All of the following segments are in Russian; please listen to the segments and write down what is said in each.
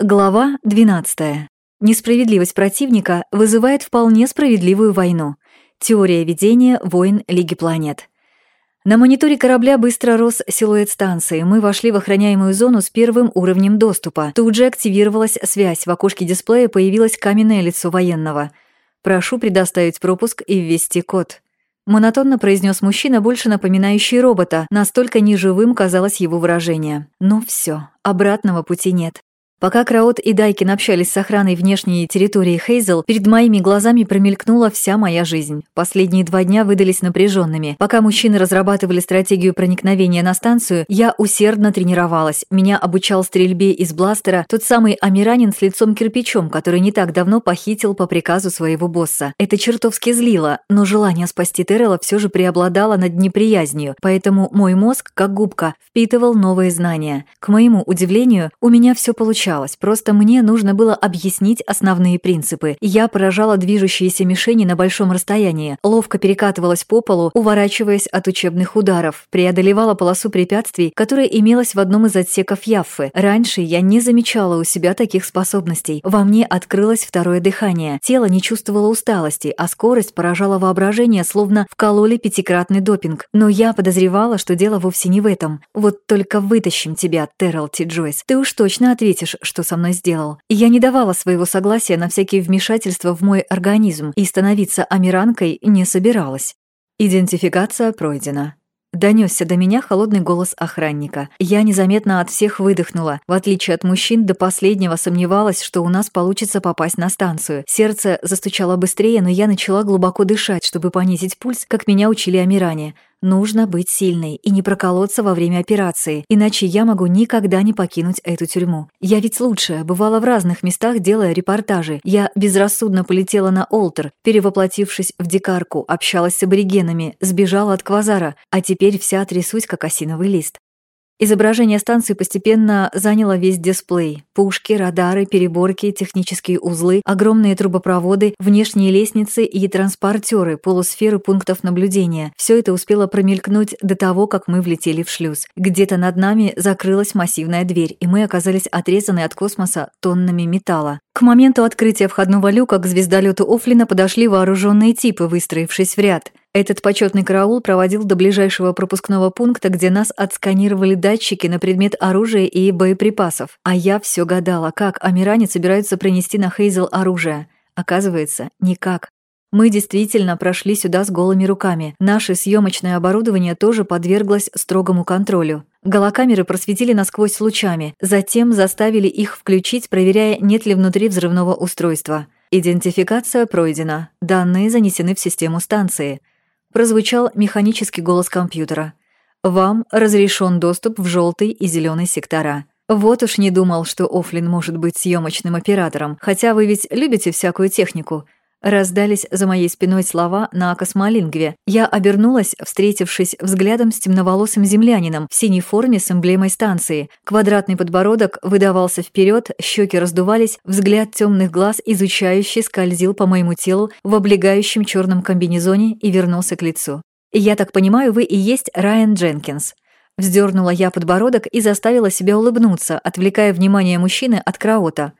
Глава 12. Несправедливость противника вызывает вполне справедливую войну. Теория ведения войн Лиги планет. На мониторе корабля быстро рос силуэт станции. Мы вошли в охраняемую зону с первым уровнем доступа. Тут же активировалась связь. В окошке дисплея появилось каменное лицо военного. «Прошу предоставить пропуск и ввести код». Монотонно произнес мужчина, больше напоминающий робота, настолько неживым казалось его выражение. Но все, обратного пути нет. Пока Краот и Дайкин общались с охраной внешней территории Хейзел, перед моими глазами промелькнула вся моя жизнь. Последние два дня выдались напряженными. Пока мужчины разрабатывали стратегию проникновения на станцию, я усердно тренировалась. Меня обучал стрельбе из бластера тот самый амиранин с лицом кирпичом, который не так давно похитил по приказу своего босса. Это чертовски злило, но желание спасти Террела все же преобладало над неприязнью, поэтому мой мозг, как губка, впитывал новые знания. К моему удивлению, у меня все получалось получалось, просто мне нужно было объяснить основные принципы. Я поражала движущиеся мишени на большом расстоянии, ловко перекатывалась по полу, уворачиваясь от учебных ударов, преодолевала полосу препятствий, которая имелась в одном из отсеков Яффы. Раньше я не замечала у себя таких способностей. Во мне открылось второе дыхание. Тело не чувствовало усталости, а скорость поражала воображение, словно вкололи пятикратный допинг. Но я подозревала, что дело вовсе не в этом. Вот только вытащим тебя, Террел Ти Джойс. Ты уж точно ответишь, что со мной сделал. Я не давала своего согласия на всякие вмешательства в мой организм и становиться амиранкой не собиралась. Идентификация пройдена. Донесся до меня холодный голос охранника. Я незаметно от всех выдохнула. В отличие от мужчин, до последнего сомневалась, что у нас получится попасть на станцию. Сердце застучало быстрее, но я начала глубоко дышать, чтобы понизить пульс, как меня учили Амиране. Нужно быть сильной и не проколоться во время операции, иначе я могу никогда не покинуть эту тюрьму. Я ведь лучшая, бывала в разных местах, делая репортажи. Я безрассудно полетела на Олтер, перевоплотившись в дикарку, общалась с аборигенами, сбежала от квазара, а теперь вся трясусь, как осиновый лист. Изображение станции постепенно заняло весь дисплей. Пушки, радары, переборки, технические узлы, огромные трубопроводы, внешние лестницы и транспортеры, полусферы пунктов наблюдения. Все это успело промелькнуть до того, как мы влетели в шлюз. Где-то над нами закрылась массивная дверь, и мы оказались отрезаны от космоса тоннами металла. К моменту открытия входного люка к звездолету Офлина подошли вооруженные типы, выстроившись в ряд. Этот почетный караул проводил до ближайшего пропускного пункта, где нас отсканировали датчики на предмет оружия и боеприпасов. А я все гадала, как амиране собираются принести на Хейзел оружие. Оказывается, никак. Мы действительно прошли сюда с голыми руками. Наше съемочное оборудование тоже подверглось строгому контролю. Голокамеры просветили насквозь лучами, затем заставили их включить, проверяя, нет ли внутри взрывного устройства. Идентификация пройдена. Данные занесены в систему станции прозвучал механический голос компьютера. «Вам разрешен доступ в желтый и зеленый сектора». Вот уж не думал, что Офлин может быть съемочным оператором, хотя вы ведь любите всякую технику. Раздались за моей спиной слова на космолингве. Я обернулась, встретившись взглядом с темноволосым землянином в синей форме с эмблемой станции. Квадратный подбородок выдавался вперед, щеки раздувались, взгляд темных глаз изучающий скользил по моему телу в облегающем черном комбинезоне и вернулся к лицу. «Я так понимаю, вы и есть Райан Дженкинс». Вздернула я подбородок и заставила себя улыбнуться, отвлекая внимание мужчины от Краота.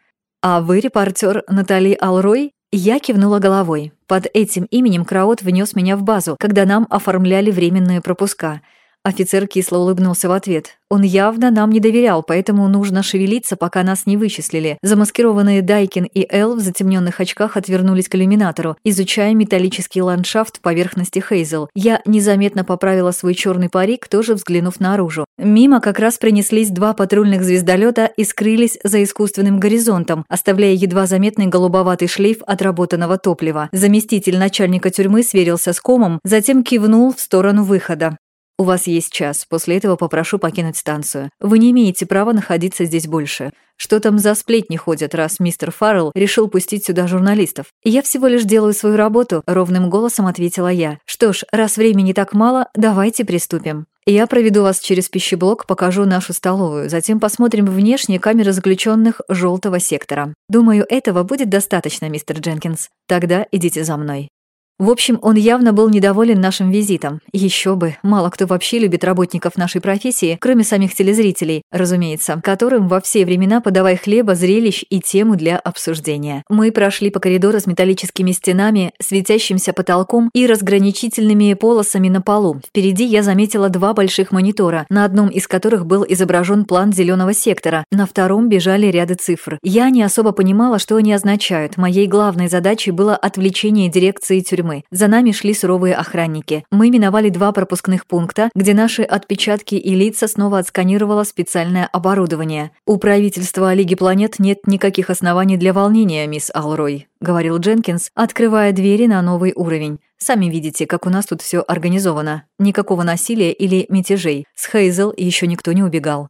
«А вы репортер Натали Алрой?» Я кивнула головой. Под этим именем Краот внес меня в базу, когда нам оформляли временные пропуска. Офицер кисло улыбнулся в ответ. Он явно нам не доверял, поэтому нужно шевелиться, пока нас не вычислили. Замаскированные Дайкин и Эл в затемненных очках отвернулись к иллюминатору, изучая металлический ландшафт поверхности Хейзел. Я незаметно поправила свой черный парик, тоже взглянув наружу. Мимо как раз принеслись два патрульных звездолета и скрылись за искусственным горизонтом, оставляя едва заметный голубоватый шлейф отработанного топлива. Заместитель начальника тюрьмы сверился с комом, затем кивнул в сторону выхода. У вас есть час, после этого попрошу покинуть станцию. Вы не имеете права находиться здесь больше. Что там за сплетни ходят, раз мистер Фаррелл решил пустить сюда журналистов? Я всего лишь делаю свою работу, ровным голосом ответила я. Что ж, раз времени так мало, давайте приступим. Я проведу вас через пищеблок, покажу нашу столовую, затем посмотрим внешние камеры заключенных желтого сектора. Думаю, этого будет достаточно, мистер Дженкинс. Тогда идите за мной. В общем, он явно был недоволен нашим визитом. Еще бы, мало кто вообще любит работников нашей профессии, кроме самих телезрителей, разумеется, которым во все времена подавай хлеба, зрелищ и тему для обсуждения. Мы прошли по коридору с металлическими стенами, светящимся потолком и разграничительными полосами на полу. Впереди я заметила два больших монитора, на одном из которых был изображен план зеленого сектора, на втором бежали ряды цифр. Я не особо понимала, что они означают. Моей главной задачей было отвлечение дирекции тюрьмы тюрьмы. За нами шли суровые охранники. Мы миновали два пропускных пункта, где наши отпечатки и лица снова отсканировало специальное оборудование. «У правительства Лиги планет нет никаких оснований для волнения, мисс Алрой», — говорил Дженкинс, открывая двери на новый уровень. «Сами видите, как у нас тут все организовано. Никакого насилия или мятежей. С Хейзел еще никто не убегал.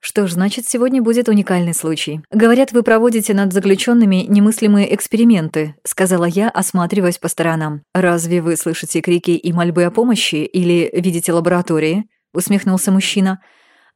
Что ж, значит, сегодня будет уникальный случай. Говорят, вы проводите над заключенными немыслимые эксперименты, сказала я, осматриваясь по сторонам. Разве вы слышите крики и мольбы о помощи или видите лаборатории? усмехнулся мужчина.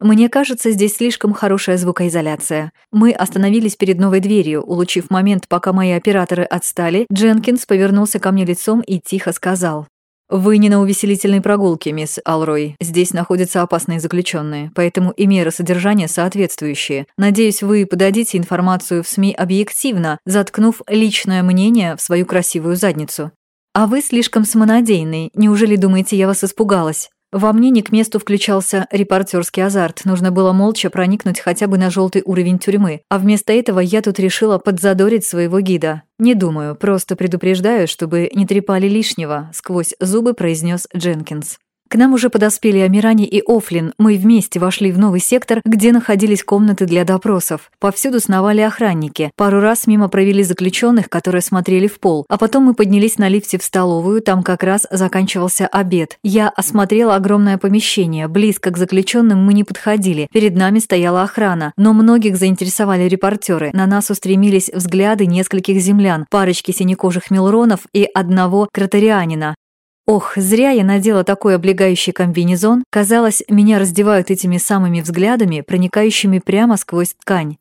Мне кажется, здесь слишком хорошая звукоизоляция. Мы остановились перед новой дверью. Улучив момент, пока мои операторы отстали, Дженкинс повернулся ко мне лицом и тихо сказал. «Вы не на увеселительной прогулке, мисс Алрой. Здесь находятся опасные заключенные, поэтому и меры содержания соответствующие. Надеюсь, вы подадите информацию в СМИ объективно, заткнув личное мнение в свою красивую задницу. А вы слишком самонадеянный. Неужели думаете, я вас испугалась?» Во мне не к месту включался репортерский азарт. Нужно было молча проникнуть хотя бы на желтый уровень тюрьмы. А вместо этого я тут решила подзадорить своего гида. «Не думаю, просто предупреждаю, чтобы не трепали лишнего», — сквозь зубы произнес Дженкинс. К нам уже подоспели Амирани и Офлин. Мы вместе вошли в новый сектор, где находились комнаты для допросов. Повсюду сновали охранники. Пару раз мимо провели заключенных, которые смотрели в пол. А потом мы поднялись на лифте в столовую, там как раз заканчивался обед. Я осмотрела огромное помещение. Близко к заключенным мы не подходили. Перед нами стояла охрана. Но многих заинтересовали репортеры. На нас устремились взгляды нескольких землян, парочки синекожих милронов и одного кратерианина. Ох, зря я надела такой облегающий комбинезон. Казалось, меня раздевают этими самыми взглядами, проникающими прямо сквозь ткань.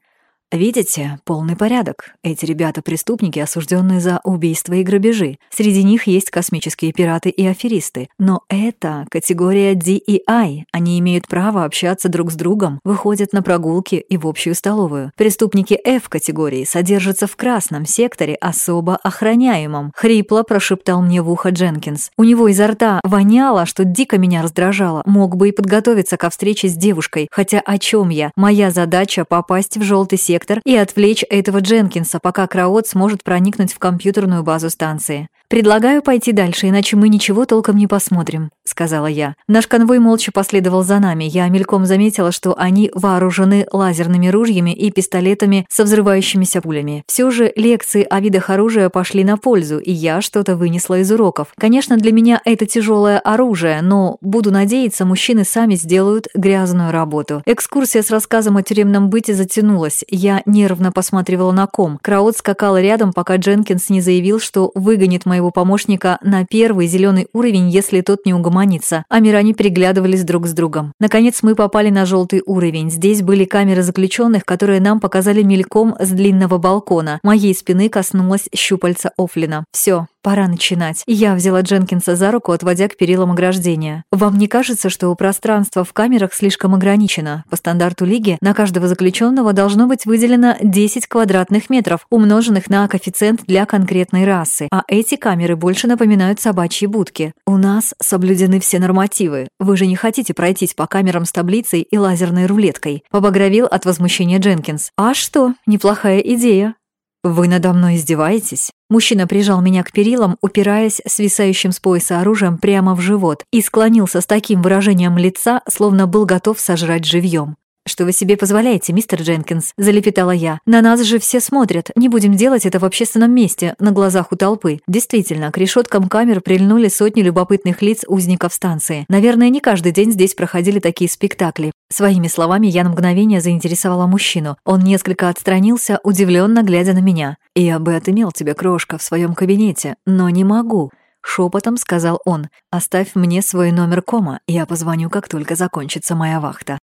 Видите, полный порядок. Эти ребята преступники, осужденные за убийства и грабежи. Среди них есть космические пираты и аферисты. Но это категория DEI. Они имеют право общаться друг с другом, выходят на прогулки и в общую столовую. Преступники F-категории содержатся в красном секторе, особо охраняемом. Хрипло прошептал мне в ухо Дженкинс. У него изо рта воняло, что дико меня раздражало. Мог бы и подготовиться ко встрече с девушкой. Хотя о чем я? Моя задача попасть в желтый сектор сектор и отвлечь этого Дженкинса, пока Краот сможет проникнуть в компьютерную базу станции. «Предлагаю пойти дальше, иначе мы ничего толком не посмотрим», — сказала я. Наш конвой молча последовал за нами. Я мельком заметила, что они вооружены лазерными ружьями и пистолетами со взрывающимися пулями. Все же лекции о видах оружия пошли на пользу, и я что-то вынесла из уроков. Конечно, для меня это тяжелое оружие, но, буду надеяться, мужчины сами сделают грязную работу. Экскурсия с рассказом о тюремном быте затянулась. Я нервно посматривала на ком. Краут скакал рядом, пока Дженкинс не заявил, что выгонит моего помощника на первый зеленый уровень, если тот не угомонится. А Мирани переглядывались друг с другом. Наконец мы попали на желтый уровень. Здесь были камеры заключенных, которые нам показали мельком с длинного балкона. Моей спины коснулась щупальца Офлина. Все, Пора начинать. Я взяла Дженкинса за руку, отводя к перилам ограждения. Вам не кажется, что пространство в камерах слишком ограничено? По стандарту Лиги на каждого заключенного должно быть выделено 10 квадратных метров, умноженных на коэффициент для конкретной расы. А эти камеры больше напоминают собачьи будки. У нас соблюдены все нормативы. Вы же не хотите пройтись по камерам с таблицей и лазерной рулеткой? Побагровил от возмущения Дженкинс. А что? Неплохая идея. «Вы надо мной издеваетесь?» Мужчина прижал меня к перилам, упираясь свисающим с пояса оружием прямо в живот и склонился с таким выражением лица, словно был готов сожрать живьем. «Что вы себе позволяете, мистер Дженкинс?» – залепетала я. «На нас же все смотрят. Не будем делать это в общественном месте, на глазах у толпы». Действительно, к решеткам камер прильнули сотни любопытных лиц узников станции. Наверное, не каждый день здесь проходили такие спектакли. Своими словами я на мгновение заинтересовала мужчину. Он несколько отстранился, удивленно глядя на меня. «Я бы отымел тебя, крошка, в своем кабинете, но не могу». Шепотом сказал он, «Оставь мне свой номер кома, я позвоню, как только закончится моя вахта».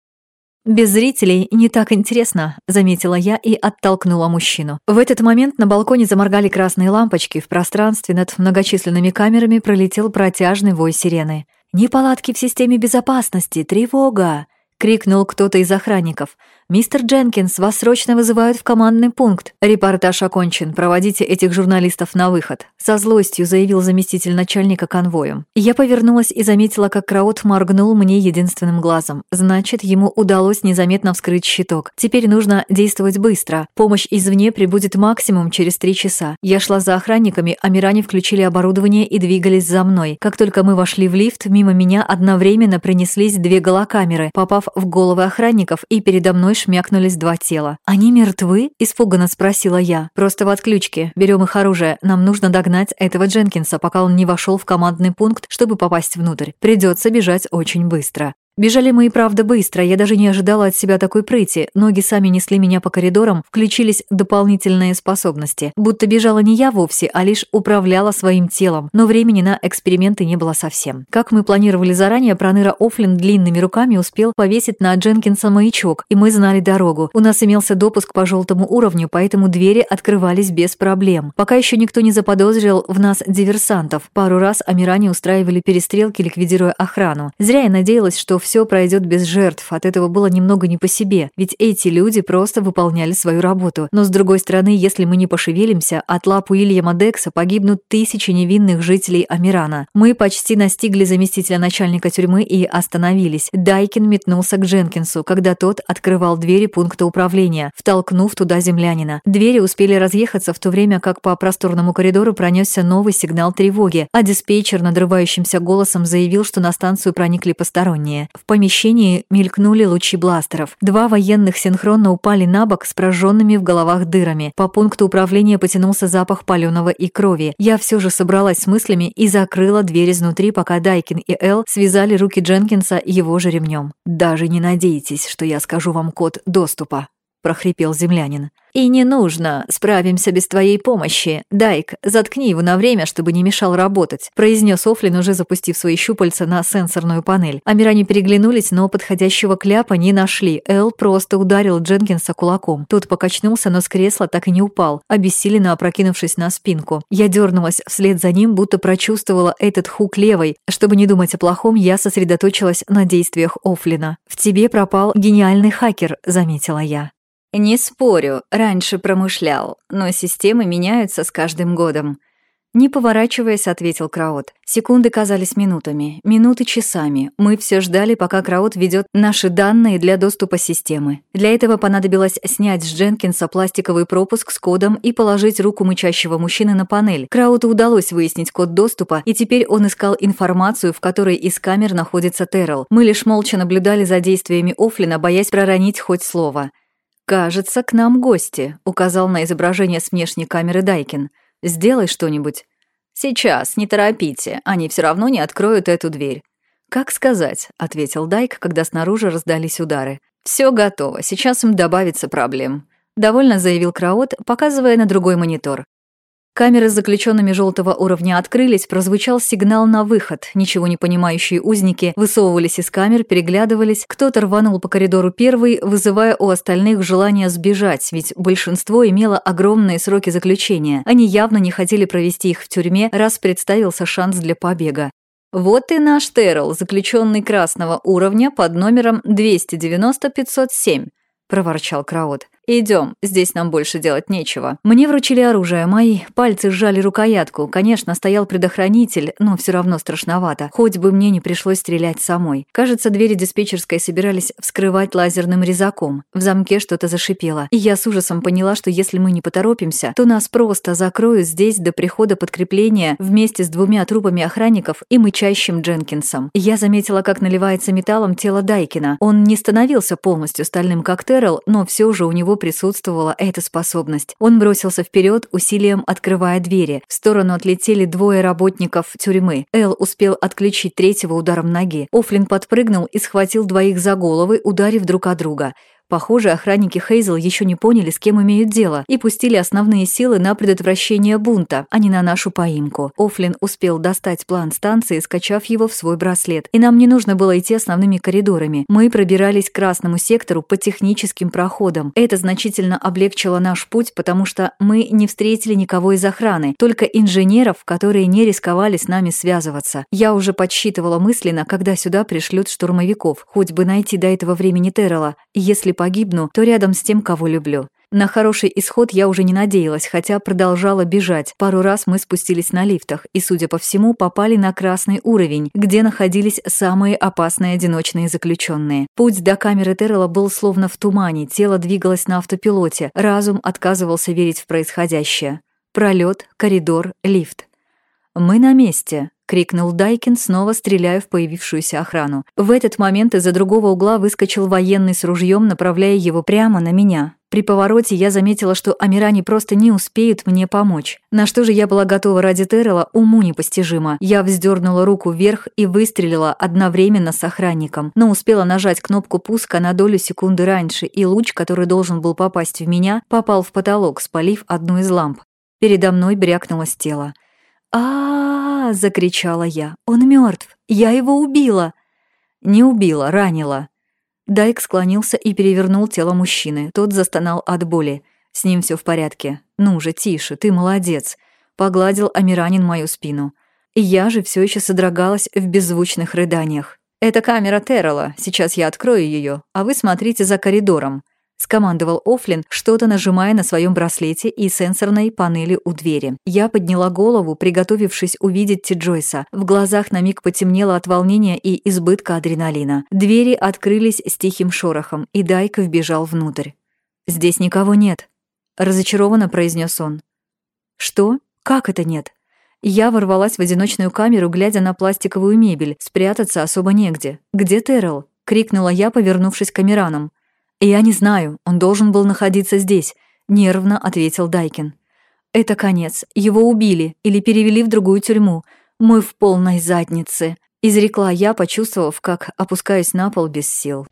«Без зрителей не так интересно», — заметила я и оттолкнула мужчину. В этот момент на балконе заморгали красные лампочки, в пространстве над многочисленными камерами пролетел протяжный вой сирены. «Неполадки в системе безопасности! Тревога!» — крикнул кто-то из охранников. «Мистер Дженкинс, вас срочно вызывают в командный пункт. Репортаж окончен. Проводите этих журналистов на выход», — со злостью заявил заместитель начальника конвоем. Я повернулась и заметила, как Краут моргнул мне единственным глазом. Значит, ему удалось незаметно вскрыть щиток. Теперь нужно действовать быстро. Помощь извне прибудет максимум через три часа. Я шла за охранниками, а Миране включили оборудование и двигались за мной. Как только мы вошли в лифт, мимо меня одновременно принеслись две голокамеры, попав в головы охранников, и передо мной шмякнулись два тела. «Они мертвы?» – испуганно спросила я. «Просто в отключке. Берем их оружие. Нам нужно догнать этого Дженкинса, пока он не вошел в командный пункт, чтобы попасть внутрь. Придется бежать очень быстро». Бежали мы и правда быстро, я даже не ожидала от себя такой прыти. Ноги сами несли меня по коридорам, включились дополнительные способности. Будто бежала не я вовсе, а лишь управляла своим телом. Но времени на эксперименты не было совсем. Как мы планировали заранее, Проныра Офлин длинными руками успел повесить на Дженкинса маячок, и мы знали дорогу. У нас имелся допуск по желтому уровню, поэтому двери открывались без проблем. Пока еще никто не заподозрил в нас диверсантов. Пару раз Амиране устраивали перестрелки, ликвидируя охрану. Зря я надеялась, что все пройдет без жертв, от этого было немного не по себе, ведь эти люди просто выполняли свою работу. Но с другой стороны, если мы не пошевелимся, от лап Уильяма Декса погибнут тысячи невинных жителей Амирана. Мы почти настигли заместителя начальника тюрьмы и остановились. Дайкин метнулся к Дженкинсу, когда тот открывал двери пункта управления, втолкнув туда землянина. Двери успели разъехаться в то время, как по просторному коридору пронесся новый сигнал тревоги, а диспетчер надрывающимся голосом заявил, что на станцию проникли посторонние. В помещении мелькнули лучи бластеров. Два военных синхронно упали на бок с прожженными в головах дырами. По пункту управления потянулся запах паленого и крови. Я все же собралась с мыслями и закрыла дверь изнутри, пока Дайкин и Эл связали руки Дженкинса его же ремнем. «Даже не надейтесь, что я скажу вам код доступа», – прохрипел землянин. «И не нужно, справимся без твоей помощи. Дайк, заткни его на время, чтобы не мешал работать», произнес Офлин, уже запустив свои щупальца на сенсорную панель. Амиране переглянулись, но подходящего кляпа не нашли. Эл просто ударил Дженкинса кулаком. Тот покачнулся, но с кресла так и не упал, обессиленно опрокинувшись на спинку. Я дернулась вслед за ним, будто прочувствовала этот хук левой. Чтобы не думать о плохом, я сосредоточилась на действиях Офлина. «В тебе пропал гениальный хакер», — заметила я. Не спорю, раньше промышлял, но системы меняются с каждым годом. Не поворачиваясь, ответил Краут. Секунды казались минутами, минуты часами. Мы все ждали, пока Краут ведет наши данные для доступа системы. Для этого понадобилось снять с Дженкинса пластиковый пропуск с кодом и положить руку мычащего мужчины на панель. Крауту удалось выяснить код доступа, и теперь он искал информацию, в которой из камер находится Террell. Мы лишь молча наблюдали за действиями Офлина, боясь проронить хоть слово. «Кажется, к нам гости», — указал на изображение с внешней камеры Дайкин. «Сделай что-нибудь». «Сейчас, не торопите, они все равно не откроют эту дверь». «Как сказать», — ответил Дайк, когда снаружи раздались удары. Все готово, сейчас им добавится проблем», — довольно заявил Краот, показывая на другой монитор. Камеры с заключенными желтого уровня открылись, прозвучал сигнал на выход. Ничего не понимающие узники высовывались из камер, переглядывались. Кто-то рванул по коридору первый, вызывая у остальных желание сбежать, ведь большинство имело огромные сроки заключения. Они явно не хотели провести их в тюрьме, раз представился шанс для побега. «Вот и наш Террell, заключенный красного уровня под номером 290-507», – проворчал Краут. «Идем, здесь нам больше делать нечего». Мне вручили оружие, мои пальцы сжали рукоятку. Конечно, стоял предохранитель, но все равно страшновато. Хоть бы мне не пришлось стрелять самой. Кажется, двери диспетчерской собирались вскрывать лазерным резаком. В замке что-то зашипело. И я с ужасом поняла, что если мы не поторопимся, то нас просто закроют здесь до прихода подкрепления вместе с двумя трупами охранников и мычащим Дженкинсом. Я заметила, как наливается металлом тело Дайкина. Он не становился полностью стальным, как Террell, но все же у него присутствовала эта способность. Он бросился вперед, усилием открывая двери. В сторону отлетели двое работников тюрьмы. Эл успел отключить третьего ударом ноги. Офлин подпрыгнул и схватил двоих за головы, ударив друг о друга. Похоже, охранники Хейзел еще не поняли, с кем имеют дело, и пустили основные силы на предотвращение бунта, а не на нашу поимку. Офлин успел достать план станции, скачав его в свой браслет. И нам не нужно было идти основными коридорами. Мы пробирались к красному сектору по техническим проходам. Это значительно облегчило наш путь, потому что мы не встретили никого из охраны, только инженеров, которые не рисковали с нами связываться. Я уже подсчитывала мысленно, когда сюда пришлют штурмовиков, хоть бы найти до этого времени Террела. Если погибну, то рядом с тем, кого люблю. На хороший исход я уже не надеялась, хотя продолжала бежать. Пару раз мы спустились на лифтах и, судя по всему, попали на красный уровень, где находились самые опасные одиночные заключенные. Путь до камеры Террела был словно в тумане, тело двигалось на автопилоте, разум отказывался верить в происходящее. Пролет, коридор, лифт. «Мы на месте», — крикнул Дайкин, снова стреляя в появившуюся охрану. В этот момент из-за другого угла выскочил военный с ружьем, направляя его прямо на меня. При повороте я заметила, что Амирани просто не успеют мне помочь. На что же я была готова ради Террела, уму непостижимо. Я вздернула руку вверх и выстрелила одновременно с охранником, но успела нажать кнопку пуска на долю секунды раньше, и луч, который должен был попасть в меня, попал в потолок, спалив одну из ламп. Передо мной брякнулось тело а, закричала я. «Он мертв! Я его убила!» «Не убила, ранила!» Дайк склонился и перевернул тело мужчины. Тот застонал от боли. «С ним все в порядке. Ну же, тише, ты молодец!» Погладил Амиранин мою спину. И я же все еще содрогалась в беззвучных рыданиях. «Это камера Террела. Сейчас я открою ее, а вы смотрите за коридором», — скомандовал Офлин, что-то нажимая на своем браслете и сенсорной панели у двери. Я подняла голову, приготовившись увидеть Ти Джойса. В глазах на миг потемнело от волнения и избытка адреналина. Двери открылись с тихим шорохом, и Дайк вбежал внутрь. «Здесь никого нет», — разочарованно произнес он. «Что? Как это нет?» Я ворвалась в одиночную камеру, глядя на пластиковую мебель. Спрятаться особо негде. «Где Террел?» — крикнула я, повернувшись к камеранам. «Я не знаю, он должен был находиться здесь», — нервно ответил Дайкин. «Это конец. Его убили или перевели в другую тюрьму. Мы в полной заднице», — изрекла я, почувствовав, как опускаюсь на пол без сил.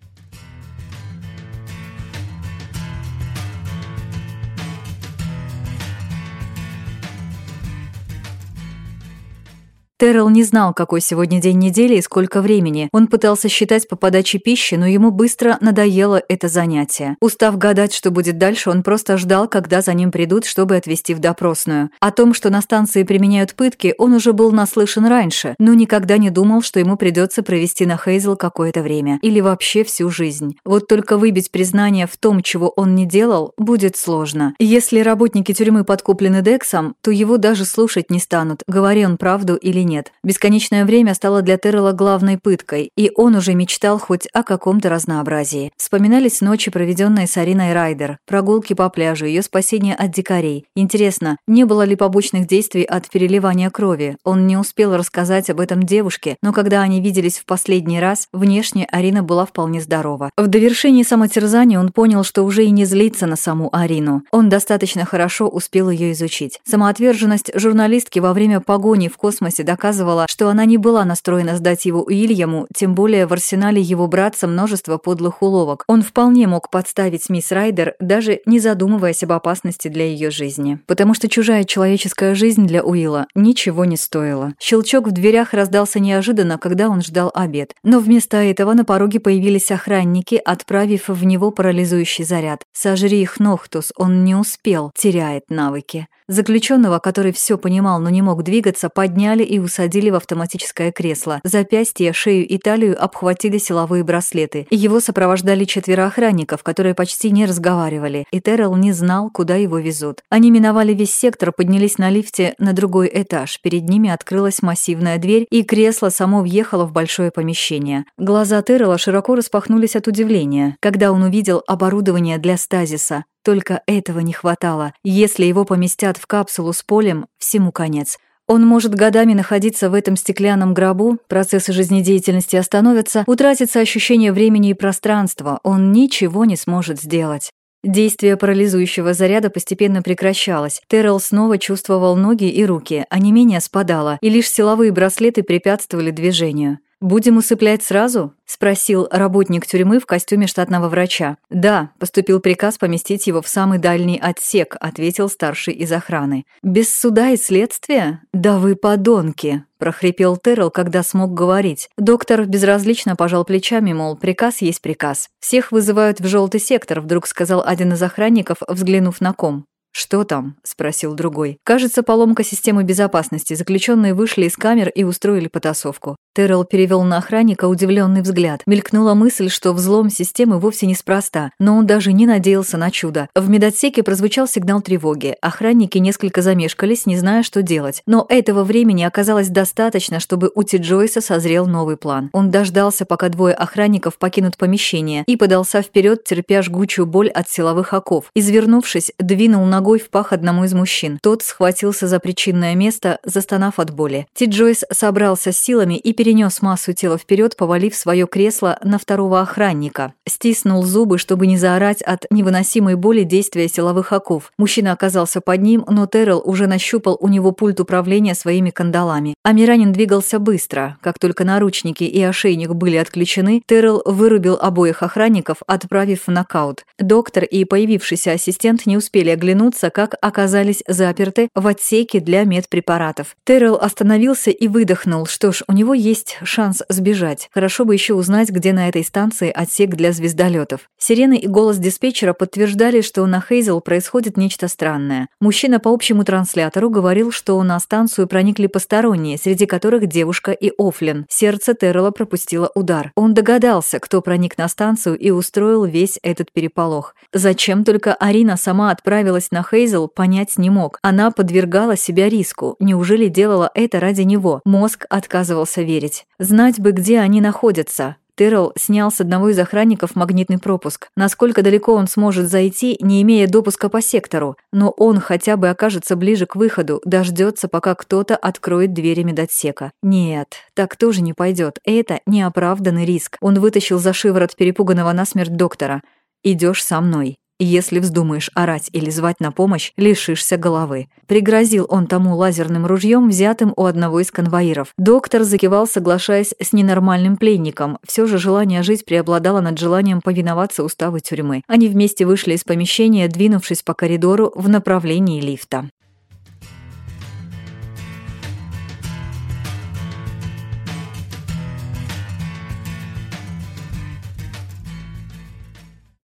Террell не знал, какой сегодня день недели и сколько времени. Он пытался считать по подаче пищи, но ему быстро надоело это занятие. Устав гадать, что будет дальше, он просто ждал, когда за ним придут, чтобы отвезти в допросную. О том, что на станции применяют пытки, он уже был наслышан раньше, но никогда не думал, что ему придется провести на Хейзел какое-то время. Или вообще всю жизнь. Вот только выбить признание в том, чего он не делал, будет сложно. Если работники тюрьмы подкуплены Дексом, то его даже слушать не станут, говори он правду или нет нет. Бесконечное время стало для Террела главной пыткой, и он уже мечтал хоть о каком-то разнообразии. Вспоминались ночи, проведенные с Ариной Райдер, прогулки по пляжу, ее спасение от дикарей. Интересно, не было ли побочных действий от переливания крови? Он не успел рассказать об этом девушке, но когда они виделись в последний раз, внешне Арина была вполне здорова. В довершении самотерзания он понял, что уже и не злится на саму Арину. Он достаточно хорошо успел ее изучить. Самоотверженность журналистки во время погони в космосе доказывала, доказывала, что она не была настроена сдать его Уильяму, тем более в арсенале его братца множество подлых уловок. Он вполне мог подставить мисс Райдер, даже не задумываясь об опасности для ее жизни. Потому что чужая человеческая жизнь для Уилла ничего не стоила. Щелчок в дверях раздался неожиданно, когда он ждал обед. Но вместо этого на пороге появились охранники, отправив в него парализующий заряд. «Сожри их, Нохтус, он не успел, теряет навыки». Заключенного, который все понимал, но не мог двигаться, подняли и усадили в автоматическое кресло. Запястья, шею и талию обхватили силовые браслеты. Его сопровождали четверо охранников, которые почти не разговаривали, и Террell не знал, куда его везут. Они миновали весь сектор, поднялись на лифте на другой этаж. Перед ними открылась массивная дверь, и кресло само въехало в большое помещение. Глаза Террелла широко распахнулись от удивления, когда он увидел оборудование для стазиса. Только этого не хватало. Если его поместят в капсулу с полем, всему конец. Он может годами находиться в этом стеклянном гробу, процессы жизнедеятельности остановятся, утратится ощущение времени и пространства, он ничего не сможет сделать. Действие парализующего заряда постепенно прекращалось. Террell снова чувствовал ноги и руки, а не менее спадало, и лишь силовые браслеты препятствовали движению. «Будем усыплять сразу?» — спросил работник тюрьмы в костюме штатного врача. «Да, поступил приказ поместить его в самый дальний отсек», — ответил старший из охраны. «Без суда и следствия? Да вы подонки!» — прохрипел Террell, когда смог говорить. Доктор безразлично пожал плечами, мол, приказ есть приказ. «Всех вызывают в желтый сектор», — вдруг сказал один из охранников, взглянув на ком. «Что там?» – спросил другой. «Кажется, поломка системы безопасности. Заключенные вышли из камер и устроили потасовку». Террell перевел на охранника удивленный взгляд. Мелькнула мысль, что взлом системы вовсе неспроста, но он даже не надеялся на чудо. В медотсеке прозвучал сигнал тревоги. Охранники несколько замешкались, не зная, что делать. Но этого времени оказалось достаточно, чтобы у Ти Джойса созрел новый план. Он дождался, пока двое охранников покинут помещение, и подался вперед, терпя жгучую боль от силовых оков. Извернувшись, двинул на ногой в пах одному из мужчин. Тот схватился за причинное место, застонав от боли. Ти Джойс собрался с силами и перенес массу тела вперед, повалив свое кресло на второго охранника. Стиснул зубы, чтобы не заорать от невыносимой боли действия силовых оков. Мужчина оказался под ним, но Террell уже нащупал у него пульт управления своими кандалами. Амиранин двигался быстро. Как только наручники и ошейник были отключены, Террell вырубил обоих охранников, отправив в нокаут. Доктор и появившийся ассистент не успели оглянуться, вернуться, как оказались заперты в отсеке для медпрепаратов. Террell остановился и выдохнул. Что ж, у него есть шанс сбежать. Хорошо бы еще узнать, где на этой станции отсек для звездолетов. Сирены и голос диспетчера подтверждали, что на Хейзел происходит нечто странное. Мужчина по общему транслятору говорил, что на станцию проникли посторонние, среди которых девушка и Офлин. Сердце Террелла пропустило удар. Он догадался, кто проник на станцию и устроил весь этот переполох. Зачем только Арина сама отправилась на Хейзел, понять не мог. Она подвергала себя риску. Неужели делала это ради него? Мозг отказывался верить. Знать бы, где они находятся. Террell снял с одного из охранников магнитный пропуск. Насколько далеко он сможет зайти, не имея допуска по сектору, но он хотя бы окажется ближе к выходу, дождется, пока кто-то откроет двери медотсека. Нет, так тоже не пойдет. Это неоправданный риск. Он вытащил за шиворот перепуганного насмерть доктора. Идешь со мной. Если вздумаешь орать или звать на помощь, лишишься головы. Пригрозил он тому лазерным ружьем, взятым у одного из конвоиров. Доктор закивал, соглашаясь с ненормальным пленником. Все же желание жить преобладало над желанием повиноваться уставу тюрьмы. Они вместе вышли из помещения, двинувшись по коридору в направлении лифта.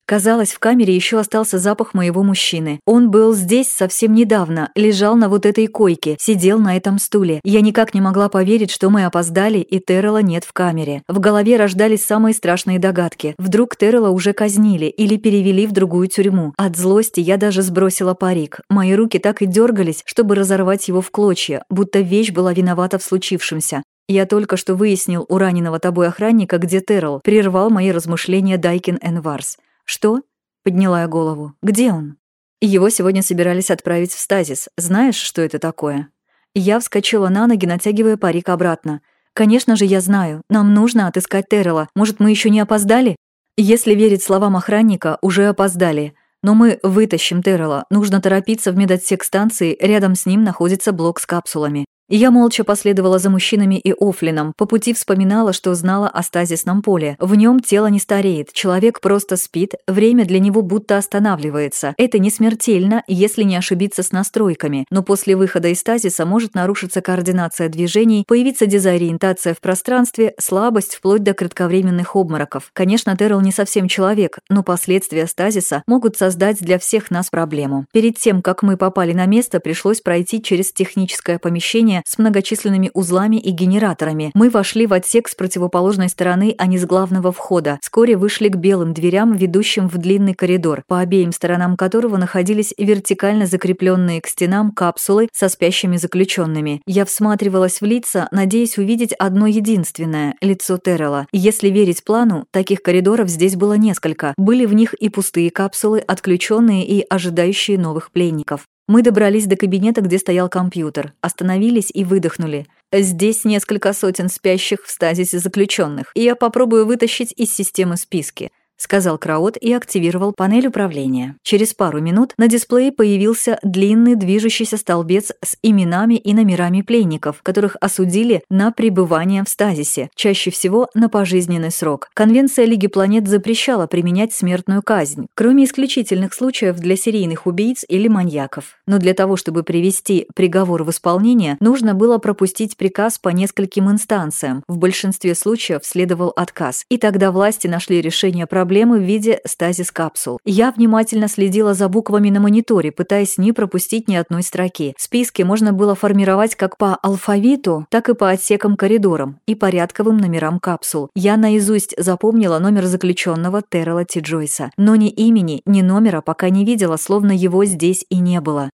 Казалось, в камере еще остался запах моего мужчины. Он был здесь совсем недавно, лежал на вот этой койке, сидел на этом стуле. Я никак не могла поверить, что мы опоздали, и Террела нет в камере. В голове рождались самые страшные догадки. Вдруг Террела уже казнили или перевели в другую тюрьму. От злости я даже сбросила парик. Мои руки так и дергались, чтобы разорвать его в клочья, будто вещь была виновата в случившемся. Я только что выяснил у раненого тобой охранника, где Террел, прервал мои размышления Дайкин Энварс. «Что?» — подняла я голову. «Где он?» Его сегодня собирались отправить в стазис. Знаешь, что это такое? Я вскочила на ноги, натягивая парик обратно. «Конечно же, я знаю. Нам нужно отыскать Террела. Может, мы еще не опоздали?» Если верить словам охранника, уже опоздали. Но мы вытащим Террела. Нужно торопиться в медотсек станции, рядом с ним находится блок с капсулами. Я молча последовала за мужчинами и Офлином, по пути вспоминала, что знала о стазисном поле. В нем тело не стареет, человек просто спит, время для него будто останавливается. Это не смертельно, если не ошибиться с настройками, но после выхода из стазиса может нарушиться координация движений, появиться дезориентация в пространстве, слабость вплоть до кратковременных обмороков. Конечно, Террел не совсем человек, но последствия стазиса могут создать для всех нас проблему. Перед тем, как мы попали на место, пришлось пройти через техническое помещение с многочисленными узлами и генераторами. Мы вошли в отсек с противоположной стороны, а не с главного входа. Вскоре вышли к белым дверям, ведущим в длинный коридор, по обеим сторонам которого находились вертикально закрепленные к стенам капсулы со спящими заключенными. Я всматривалась в лица, надеясь увидеть одно единственное – лицо Террела. Если верить плану, таких коридоров здесь было несколько. Были в них и пустые капсулы, отключенные и ожидающие новых пленников. Мы добрались до кабинета, где стоял компьютер, остановились и выдохнули. Здесь несколько сотен спящих в стазисе заключенных, и я попробую вытащить из системы списки. Сказал Краот и активировал панель управления. Через пару минут на дисплее появился длинный движущийся столбец с именами и номерами пленников, которых осудили на пребывание в стазисе, чаще всего на пожизненный срок. Конвенция Лиги планет запрещала применять смертную казнь, кроме исключительных случаев для серийных убийц или маньяков. Но для того, чтобы привести приговор в исполнение, нужно было пропустить приказ по нескольким инстанциям. В большинстве случаев следовал отказ. И тогда власти нашли решение проблемы в виде стазис-капсул. Я внимательно следила за буквами на мониторе, пытаясь не пропустить ни одной строки. Списки можно было формировать как по алфавиту, так и по отсекам коридорам и порядковым номерам капсул. Я наизусть запомнила номер заключенного Террела Ти Джойса, но ни имени, ни номера пока не видела, словно его здесь и не было.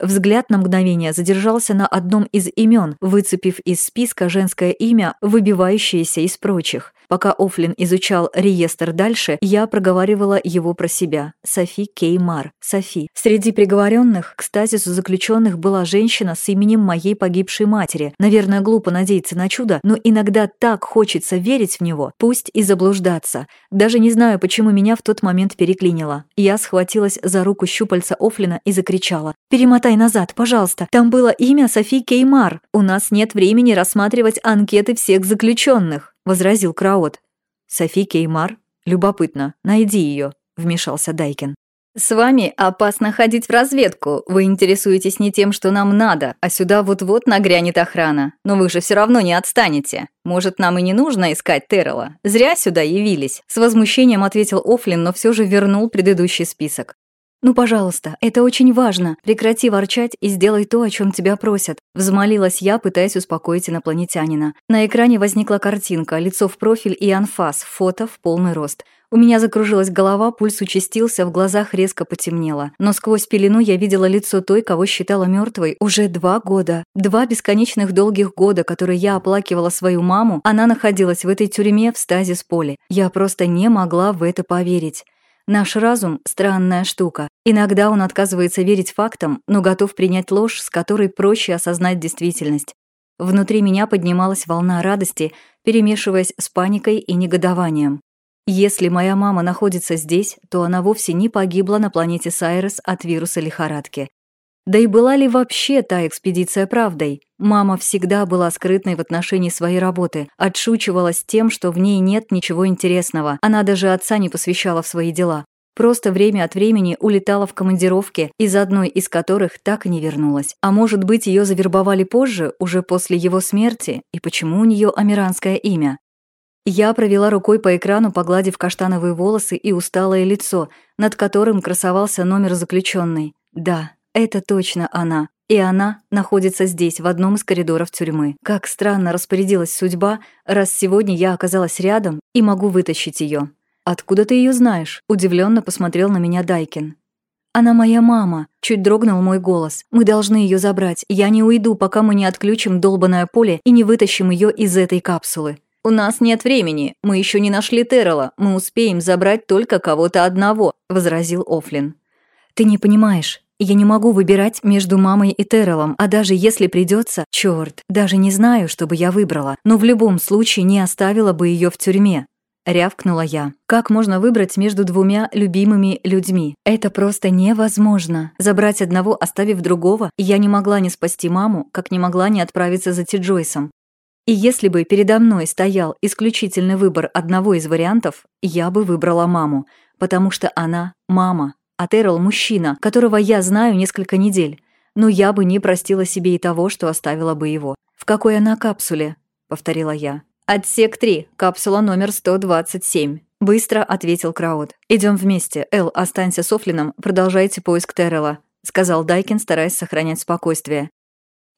Взгляд на мгновение задержался на одном из имен, выцепив из списка женское имя, выбивающееся из прочих. Пока Офлин изучал реестр дальше, я проговаривала его про себя. Софи Кеймар. Софи. Среди приговоренных к стазису заключенных была женщина с именем моей погибшей матери. Наверное, глупо надеяться на чудо, но иногда так хочется верить в него, пусть и заблуждаться. Даже не знаю, почему меня в тот момент переклинило. Я схватилась за руку щупальца Офлина и закричала. «Перемотай назад, пожалуйста. Там было имя Софи Кеймар. У нас нет времени рассматривать анкеты всех заключенных». — возразил Краот. «Софи Кеймар? Любопытно. Найди ее», — вмешался Дайкин. «С вами опасно ходить в разведку. Вы интересуетесь не тем, что нам надо, а сюда вот-вот нагрянет охрана. Но вы же все равно не отстанете. Может, нам и не нужно искать Террела? Зря сюда явились». С возмущением ответил Офлин, но все же вернул предыдущий список. «Ну, пожалуйста, это очень важно. Прекрати ворчать и сделай то, о чем тебя просят», — взмолилась я, пытаясь успокоить инопланетянина. На экране возникла картинка, лицо в профиль и анфас, фото в полный рост. У меня закружилась голова, пульс участился, в глазах резко потемнело. Но сквозь пелену я видела лицо той, кого считала мертвой уже два года. Два бесконечных долгих года, которые я оплакивала свою маму, она находилась в этой тюрьме в стазис поле. Я просто не могла в это поверить. Наш разум — странная штука. Иногда он отказывается верить фактам, но готов принять ложь, с которой проще осознать действительность. Внутри меня поднималась волна радости, перемешиваясь с паникой и негодованием. Если моя мама находится здесь, то она вовсе не погибла на планете Сайрес от вируса лихорадки. Да и была ли вообще та экспедиция правдой? Мама всегда была скрытной в отношении своей работы, отшучивалась тем, что в ней нет ничего интересного. Она даже отца не посвящала в свои дела. Просто время от времени улетала в командировки, из одной из которых так и не вернулась. А может быть, ее завербовали позже, уже после его смерти, и почему у нее амеранское имя? Я провела рукой по экрану, погладив каштановые волосы и усталое лицо, над которым красовался номер заключенной. Да, это точно она. И она находится здесь, в одном из коридоров тюрьмы. Как странно распорядилась судьба, раз сегодня я оказалась рядом и могу вытащить ее. «Откуда ты ее знаешь?» – удивленно посмотрел на меня Дайкин. «Она моя мама», – чуть дрогнул мой голос. «Мы должны ее забрать. Я не уйду, пока мы не отключим долбанное поле и не вытащим ее из этой капсулы». «У нас нет времени. Мы еще не нашли Террела. Мы успеем забрать только кого-то одного», – возразил Офлин. «Ты не понимаешь. Я не могу выбирать между мамой и Террелом, а даже если придется, черт, даже не знаю, что бы я выбрала, но в любом случае не оставила бы ее в тюрьме. Рявкнула я. Как можно выбрать между двумя любимыми людьми? Это просто невозможно. Забрать одного, оставив другого, я не могла не спасти маму, как не могла не отправиться за Ти Джойсом. И если бы передо мной стоял исключительный выбор одного из вариантов, я бы выбрала маму, потому что она — мама, а Террell — мужчина, которого я знаю несколько недель. Но я бы не простила себе и того, что оставила бы его. «В какой она капсуле?» — повторила я. «Отсек 3, капсула номер 127», — быстро ответил Крауд. Идем вместе. Эл, останься с Офлином, продолжайте поиск Террела», — сказал Дайкин, стараясь сохранять спокойствие.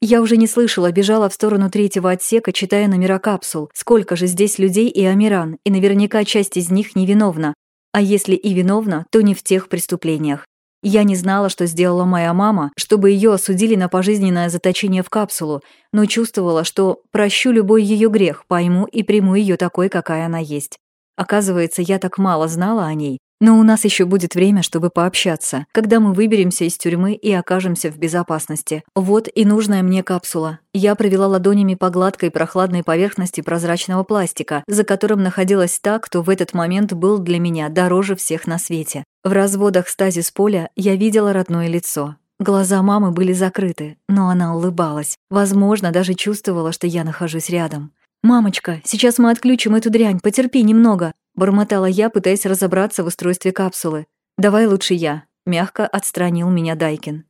Я уже не слышала, бежала в сторону третьего отсека, читая номера капсул. Сколько же здесь людей и Амиран, и наверняка часть из них невиновна. А если и виновна, то не в тех преступлениях. Я не знала, что сделала моя мама, чтобы ее осудили на пожизненное заточение в капсулу, но чувствовала, что прощу любой ее грех, пойму и приму ее такой, какая она есть. Оказывается, я так мало знала о ней. Но у нас еще будет время, чтобы пообщаться, когда мы выберемся из тюрьмы и окажемся в безопасности. Вот и нужная мне капсула. Я провела ладонями по гладкой прохладной поверхности прозрачного пластика, за которым находилась та, кто в этот момент был для меня дороже всех на свете. В разводах стазис поля я видела родное лицо. Глаза мамы были закрыты, но она улыбалась. Возможно, даже чувствовала, что я нахожусь рядом. «Мамочка, сейчас мы отключим эту дрянь, потерпи немного», Бормотала я, пытаясь разобраться в устройстве капсулы. «Давай лучше я», — мягко отстранил меня Дайкин.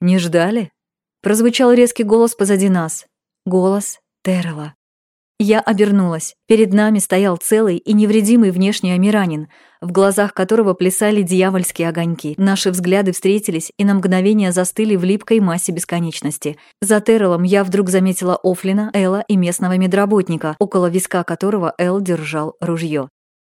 «Не ждали?» Прозвучал резкий голос позади нас. Голос Террела. Я обернулась. Перед нами стоял целый и невредимый внешний амиранин, в глазах которого плясали дьявольские огоньки. Наши взгляды встретились и на мгновение застыли в липкой массе бесконечности. За Террелом я вдруг заметила Офлина, Элла и местного медработника, около виска которого Эл держал ружье.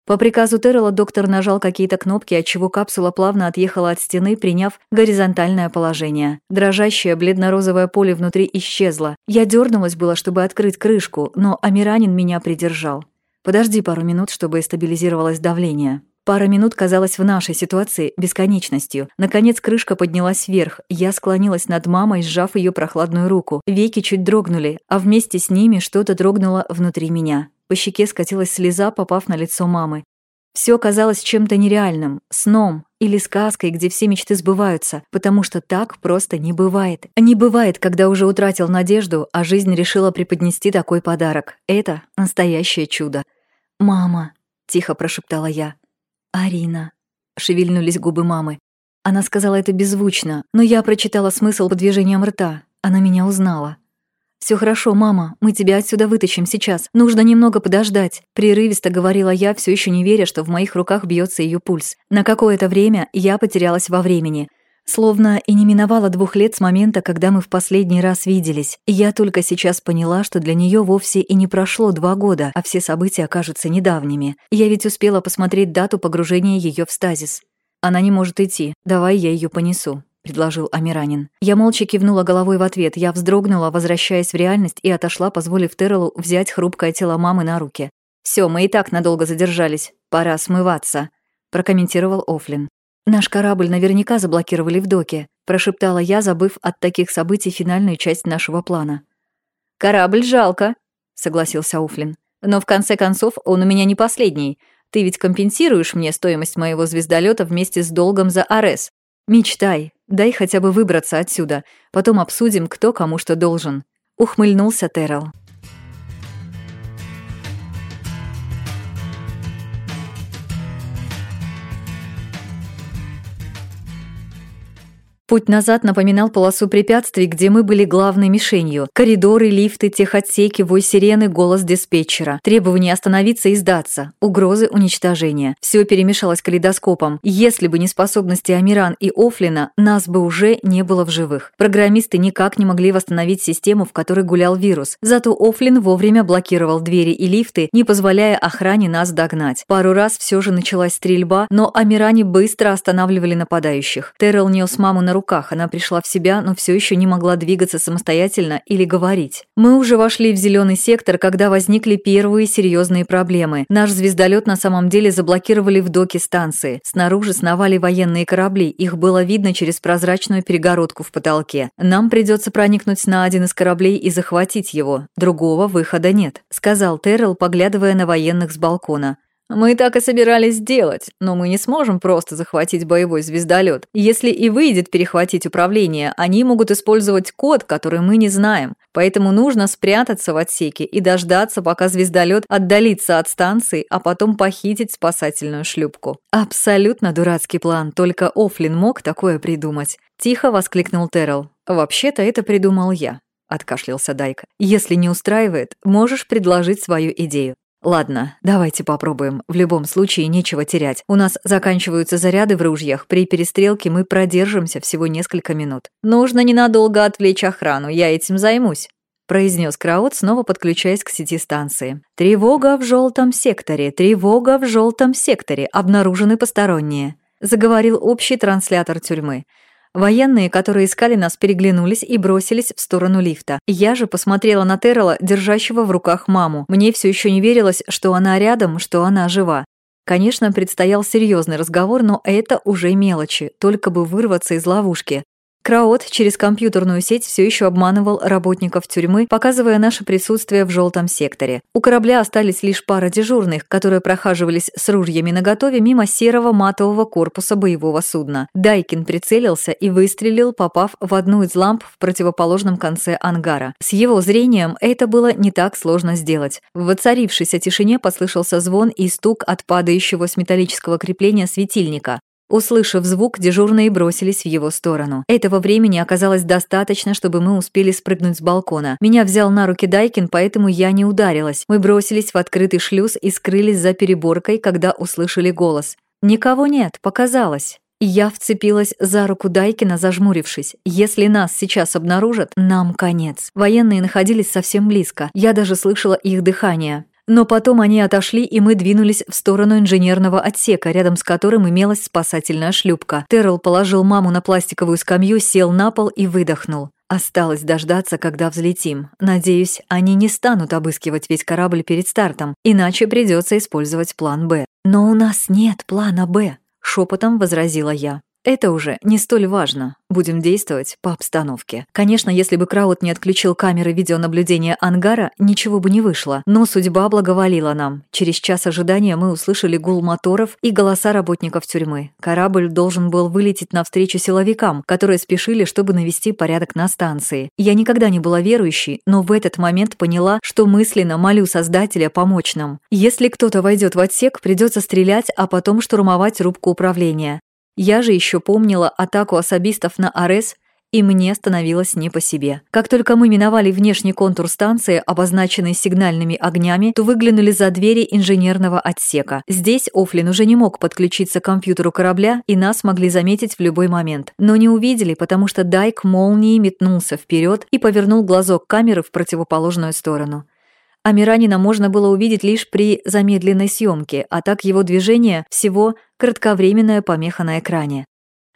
По приказу Террела доктор нажал какие-то кнопки, отчего капсула плавно отъехала от стены, приняв горизонтальное положение. Дрожащее бледно-розовое поле внутри исчезло. Я дернулась было, чтобы открыть крышку, но Амиранин меня придержал. «Подожди пару минут, чтобы стабилизировалось давление». Пара минут казалась в нашей ситуации бесконечностью. Наконец крышка поднялась вверх. Я склонилась над мамой, сжав ее прохладную руку. Веки чуть дрогнули, а вместе с ними что-то дрогнуло внутри меня. По щеке скатилась слеза, попав на лицо мамы. Все казалось чем-то нереальным, сном или сказкой, где все мечты сбываются, потому что так просто не бывает. Не бывает, когда уже утратил надежду, а жизнь решила преподнести такой подарок. Это настоящее чудо. «Мама», — тихо прошептала я. «Арина», — шевельнулись губы мамы. Она сказала это беззвучно, но я прочитала смысл по движениям рта. Она меня узнала. Все хорошо, мама, мы тебя отсюда вытащим сейчас. Нужно немного подождать», — прерывисто говорила я, все еще не веря, что в моих руках бьется ее пульс. На какое-то время я потерялась во времени. Словно и не миновало двух лет с момента, когда мы в последний раз виделись. И я только сейчас поняла, что для нее вовсе и не прошло два года, а все события окажутся недавними. Я ведь успела посмотреть дату погружения ее в стазис. Она не может идти, давай я ее понесу. — предложил Амиранин. Я молча кивнула головой в ответ. Я вздрогнула, возвращаясь в реальность, и отошла, позволив Террелу взять хрупкое тело мамы на руки. Все, мы и так надолго задержались. Пора смываться», — прокомментировал Офлин. «Наш корабль наверняка заблокировали в доке», — прошептала я, забыв от таких событий финальную часть нашего плана. «Корабль жалко», — согласился Офлин. «Но в конце концов он у меня не последний. Ты ведь компенсируешь мне стоимость моего звездолета вместе с долгом за Арес. Мечтай, Дай хотя бы выбраться отсюда, потом обсудим, кто кому что должен», — ухмыльнулся Террell. Путь назад напоминал полосу препятствий, где мы были главной мишенью. Коридоры, лифты, техотсеки, вой сирены, голос диспетчера. Требования остановиться и сдаться. Угрозы уничтожения. Все перемешалось калейдоскопом. Если бы не способности Амиран и Офлина, нас бы уже не было в живых. Программисты никак не могли восстановить систему, в которой гулял вирус. Зато Офлин вовремя блокировал двери и лифты, не позволяя охране нас догнать. Пару раз все же началась стрельба, но Амиране быстро останавливали нападающих. Террел нес маму на руках. Она пришла в себя, но все еще не могла двигаться самостоятельно или говорить. Мы уже вошли в зеленый сектор, когда возникли первые серьезные проблемы. Наш звездолет на самом деле заблокировали в доке станции. Снаружи сновали военные корабли, их было видно через прозрачную перегородку в потолке. Нам придется проникнуть на один из кораблей и захватить его. Другого выхода нет, сказал Террел, поглядывая на военных с балкона. Мы так и собирались сделать, но мы не сможем просто захватить боевой звездолет. Если и выйдет перехватить управление, они могут использовать код, который мы не знаем. Поэтому нужно спрятаться в отсеке и дождаться, пока звездолет отдалится от станции, а потом похитить спасательную шлюпку. Абсолютно дурацкий план, только Офлин мог такое придумать. Тихо воскликнул Террell. Вообще-то это придумал я. Откашлялся Дайка. Если не устраивает, можешь предложить свою идею. Ладно, давайте попробуем. В любом случае нечего терять. У нас заканчиваются заряды в ружьях. При перестрелке мы продержимся всего несколько минут. Нужно ненадолго отвлечь охрану. Я этим займусь произнес Краут, снова подключаясь к сети станции. «Тревога в желтом секторе! Тревога в желтом секторе! Обнаружены посторонние!» заговорил общий транслятор тюрьмы. Военные, которые искали нас, переглянулись и бросились в сторону лифта. Я же посмотрела на Террела, держащего в руках маму. Мне все еще не верилось, что она рядом, что она жива. Конечно, предстоял серьезный разговор, но это уже мелочи, только бы вырваться из ловушки. Краот через компьютерную сеть все еще обманывал работников тюрьмы, показывая наше присутствие в желтом секторе. У корабля остались лишь пара дежурных, которые прохаживались с ружьями наготове мимо серого матового корпуса боевого судна. Дайкин прицелился и выстрелил, попав в одну из ламп в противоположном конце ангара. С его зрением это было не так сложно сделать. В воцарившейся тишине послышался звон и стук от падающего с металлического крепления светильника. Услышав звук, дежурные бросились в его сторону. Этого времени оказалось достаточно, чтобы мы успели спрыгнуть с балкона. Меня взял на руки Дайкин, поэтому я не ударилась. Мы бросились в открытый шлюз и скрылись за переборкой, когда услышали голос. «Никого нет, показалось». Я вцепилась за руку Дайкина, зажмурившись. Если нас сейчас обнаружат, нам конец. Военные находились совсем близко. Я даже слышала их дыхание. Но потом они отошли, и мы двинулись в сторону инженерного отсека, рядом с которым имелась спасательная шлюпка. Террell положил маму на пластиковую скамью, сел на пол и выдохнул. Осталось дождаться, когда взлетим. Надеюсь, они не станут обыскивать весь корабль перед стартом, иначе придется использовать план «Б». «Но у нас нет плана «Б», — шепотом возразила я. Это уже не столь важно. Будем действовать по обстановке. Конечно, если бы Краут не отключил камеры видеонаблюдения ангара, ничего бы не вышло. Но судьба благоволила нам. Через час ожидания мы услышали гул моторов и голоса работников тюрьмы. Корабль должен был вылететь навстречу силовикам, которые спешили, чтобы навести порядок на станции. Я никогда не была верующей, но в этот момент поняла, что мысленно молю Создателя помочь нам. Если кто-то войдет в отсек, придется стрелять, а потом штурмовать рубку управления. Я же еще помнила атаку особистов на Арес, и мне становилось не по себе. Как только мы миновали внешний контур станции, обозначенный сигнальными огнями, то выглянули за двери инженерного отсека. Здесь Офлин уже не мог подключиться к компьютеру корабля, и нас могли заметить в любой момент. Но не увидели, потому что Дайк молнией метнулся вперед и повернул глазок камеры в противоположную сторону. Амиранина можно было увидеть лишь при замедленной съемке, а так его движение всего кратковременная помеха на экране.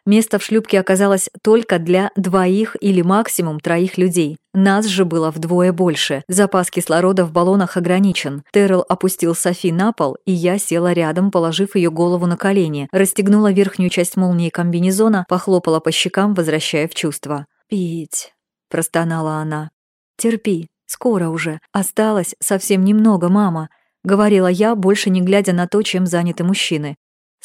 Место в шлюпке оказалось только для двоих или максимум троих людей. Нас же было вдвое больше. Запас кислорода в баллонах ограничен. Террел опустил Софи на пол, и я села рядом, положив ее голову на колени, расстегнула верхнюю часть молнии комбинезона, похлопала по щекам, возвращая в чувство. «Пить», — простонала она. «Терпи, «Скоро уже. Осталось совсем немного, мама», — говорила я, больше не глядя на то, чем заняты мужчины.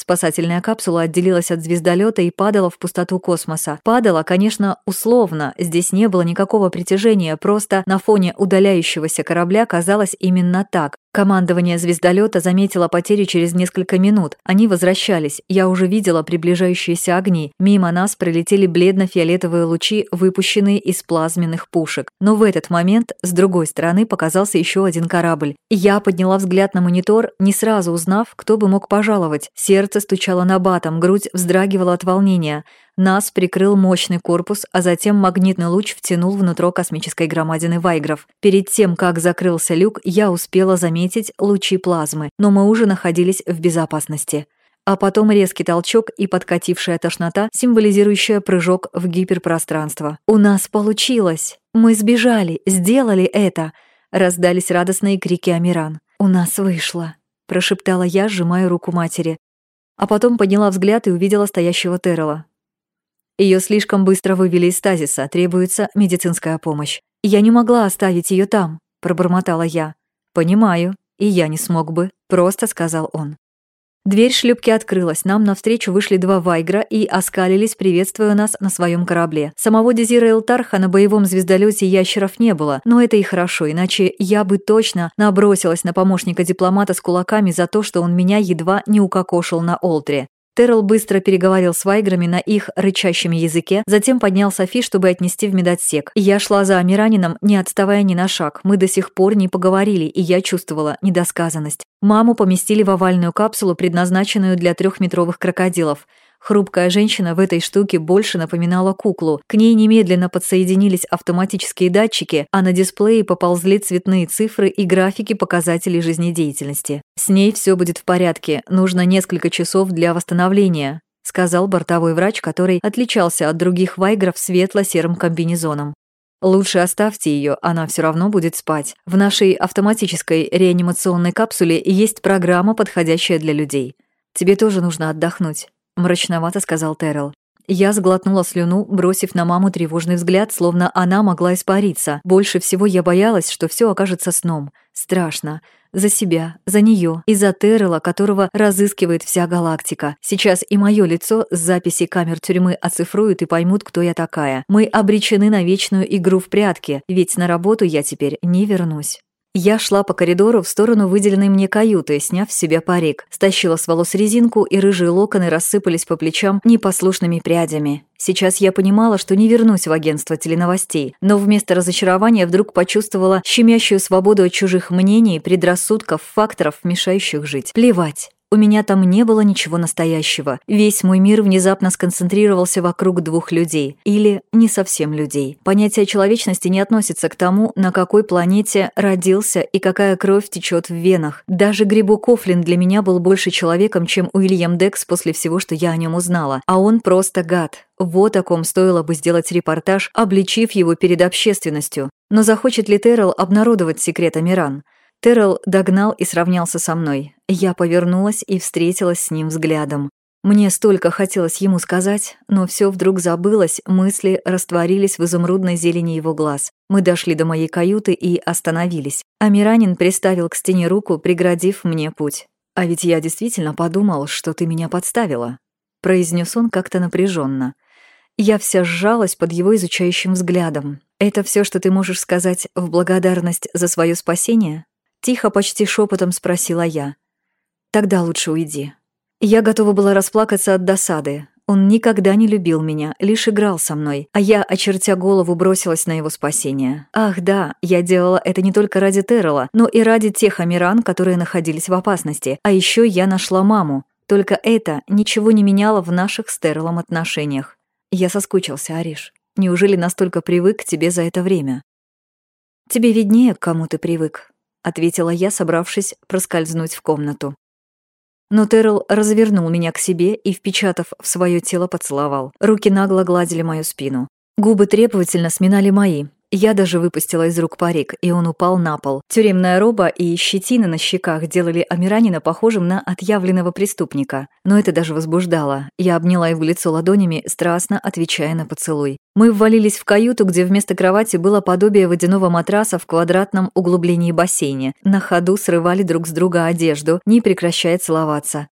Спасательная капсула отделилась от звездолета и падала в пустоту космоса. Падала, конечно, условно, здесь не было никакого притяжения, просто на фоне удаляющегося корабля казалось именно так. Командование звездолета заметило потери через несколько минут. Они возвращались. Я уже видела приближающиеся огни. Мимо нас пролетели бледно-фиолетовые лучи, выпущенные из плазменных пушек. Но в этот момент с другой стороны показался еще один корабль. Я подняла взгляд на монитор, не сразу узнав, кто бы мог пожаловать. Сердце стучало на батом, грудь вздрагивала от волнения. Нас прикрыл мощный корпус, а затем магнитный луч втянул внутрь космической громадины Вайгров. Перед тем, как закрылся люк, я успела заметить лучи плазмы, но мы уже находились в безопасности. А потом резкий толчок и подкатившая тошнота, символизирующая прыжок в гиперпространство. «У нас получилось! Мы сбежали! Сделали это!» Раздались радостные крики Амиран. «У нас вышло!» прошептала я, сжимая руку матери. А потом подняла взгляд и увидела стоящего Террела. Ее слишком быстро вывели из стазиса, требуется медицинская помощь. Я не могла оставить ее там, пробормотала я. Понимаю, и я не смог бы, просто сказал он. Дверь шлюпки открылась, нам навстречу вышли два вайгра и оскалились, приветствуя нас на своем корабле. Самого Дезира Элтарха на боевом звездолете ящеров не было, но это и хорошо, иначе я бы точно набросилась на помощника дипломата с кулаками за то, что он меня едва не укокошил на Олтре. Террел быстро переговорил с Вайграми на их рычащем языке, затем поднял Софи, чтобы отнести в медотсек. Я шла за Амиранином, не отставая ни на шаг. Мы до сих пор не поговорили, и я чувствовала недосказанность. Маму поместили в овальную капсулу, предназначенную для трехметровых крокодилов. Хрупкая женщина в этой штуке больше напоминала куклу. К ней немедленно подсоединились автоматические датчики, а на дисплее поползли цветные цифры и графики показателей жизнедеятельности. «С ней все будет в порядке, нужно несколько часов для восстановления», сказал бортовой врач, который отличался от других вайгров светло-серым комбинезоном. Лучше оставьте ее, она все равно будет спать. В нашей автоматической реанимационной капсуле есть программа, подходящая для людей. Тебе тоже нужно отдохнуть», — мрачновато сказал Террell. Я сглотнула слюну, бросив на маму тревожный взгляд, словно она могла испариться. Больше всего я боялась, что все окажется сном. Страшно. За себя, за нее и за Террела, которого разыскивает вся галактика. Сейчас и мое лицо с записи камер тюрьмы оцифруют и поймут, кто я такая. Мы обречены на вечную игру в прятки, ведь на работу я теперь не вернусь. Я шла по коридору в сторону выделенной мне каюты, сняв с себя парик. Стащила с волос резинку, и рыжие локоны рассыпались по плечам непослушными прядями. Сейчас я понимала, что не вернусь в агентство теленовостей, но вместо разочарования вдруг почувствовала щемящую свободу от чужих мнений, предрассудков, факторов, мешающих жить. Плевать. У меня там не было ничего настоящего. Весь мой мир внезапно сконцентрировался вокруг двух людей. Или не совсем людей. Понятие человечности не относится к тому, на какой планете родился и какая кровь течет в венах. Даже Грибу Кофлин для меня был больше человеком, чем Уильям Декс после всего, что я о нем узнала. А он просто гад. Вот о ком стоило бы сделать репортаж, обличив его перед общественностью. Но захочет ли Террell обнародовать секрет Амиран? Террell догнал и сравнялся со мной. Я повернулась и встретилась с ним взглядом. Мне столько хотелось ему сказать, но все вдруг забылось, мысли растворились в изумрудной зелени его глаз. Мы дошли до моей каюты и остановились. Амиранин приставил к стене руку, преградив мне путь. «А ведь я действительно подумал, что ты меня подставила», — произнес он как-то напряженно. Я вся сжалась под его изучающим взглядом. «Это все, что ты можешь сказать в благодарность за свое спасение?» Тихо, почти шепотом спросила я. «Тогда лучше уйди». Я готова была расплакаться от досады. Он никогда не любил меня, лишь играл со мной, а я, очертя голову, бросилась на его спасение. Ах да, я делала это не только ради Террела, но и ради тех амиран, которые находились в опасности. А еще я нашла маму. Только это ничего не меняло в наших с Террелом отношениях. Я соскучился, Ариш. Неужели настолько привык к тебе за это время? Тебе виднее, к кому ты привык, — ответила я, собравшись проскользнуть в комнату. Но Террell развернул меня к себе и, впечатав в свое тело, поцеловал. Руки нагло гладили мою спину. Губы требовательно сминали мои, я даже выпустила из рук парик, и он упал на пол. Тюремная роба и щетина на щеках делали Амиранина похожим на отъявленного преступника. Но это даже возбуждало. Я обняла его лицо ладонями, страстно отвечая на поцелуй. Мы ввалились в каюту, где вместо кровати было подобие водяного матраса в квадратном углублении бассейне. На ходу срывали друг с друга одежду, не прекращая целоваться.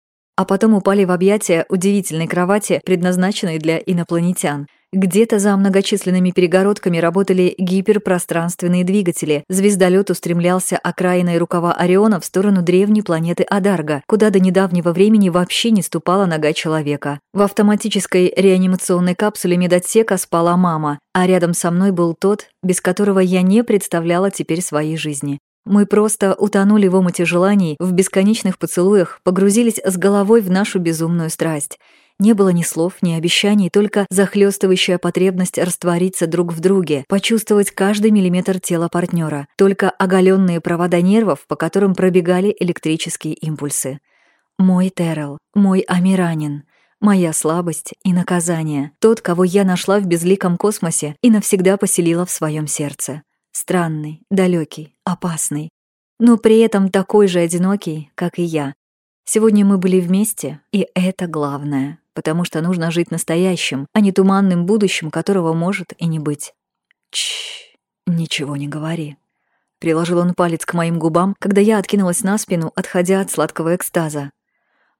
А потом упали в объятия удивительной кровати, предназначенной для инопланетян – где-то за многочисленными перегородками работали гиперпространственные двигатели. Звездолет устремлялся окраиной рукава Ориона в сторону древней планеты Адарга, куда до недавнего времени вообще не ступала нога человека. В автоматической реанимационной капсуле медотсека спала мама, а рядом со мной был тот, без которого я не представляла теперь своей жизни. Мы просто утонули в омуте желаний, в бесконечных поцелуях, погрузились с головой в нашу безумную страсть — не было ни слов, ни обещаний, только захлестывающая потребность раствориться друг в друге, почувствовать каждый миллиметр тела партнера, только оголенные провода нервов, по которым пробегали электрические импульсы. Мой Террел, мой Амиранин, моя слабость и наказание, тот, кого я нашла в безликом космосе и навсегда поселила в своем сердце. Странный, далекий, опасный, но при этом такой же одинокий, как и я. Сегодня мы были вместе, и это главное потому что нужно жить настоящим, а не туманным будущим, которого может и не быть. Чш, ничего не говори. Приложил он палец к моим губам, когда я откинулась на спину, отходя от сладкого экстаза.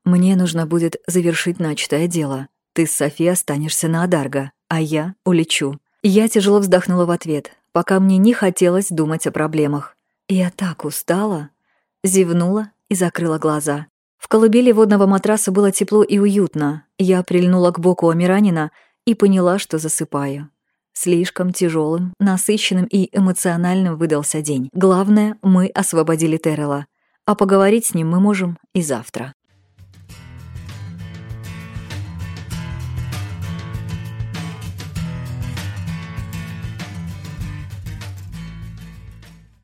Мне нужно будет завершить начатое дело. Ты с Софи останешься на Адарго, а я улечу. Я тяжело вздохнула в ответ, пока мне не хотелось думать о проблемах. Я так устала. Зевнула и закрыла глаза. В колыбели водного матраса было тепло и уютно. Я прильнула к боку Амиранина и поняла, что засыпаю. Слишком тяжелым, насыщенным и эмоциональным выдался день. Главное, мы освободили Террела. А поговорить с ним мы можем и завтра.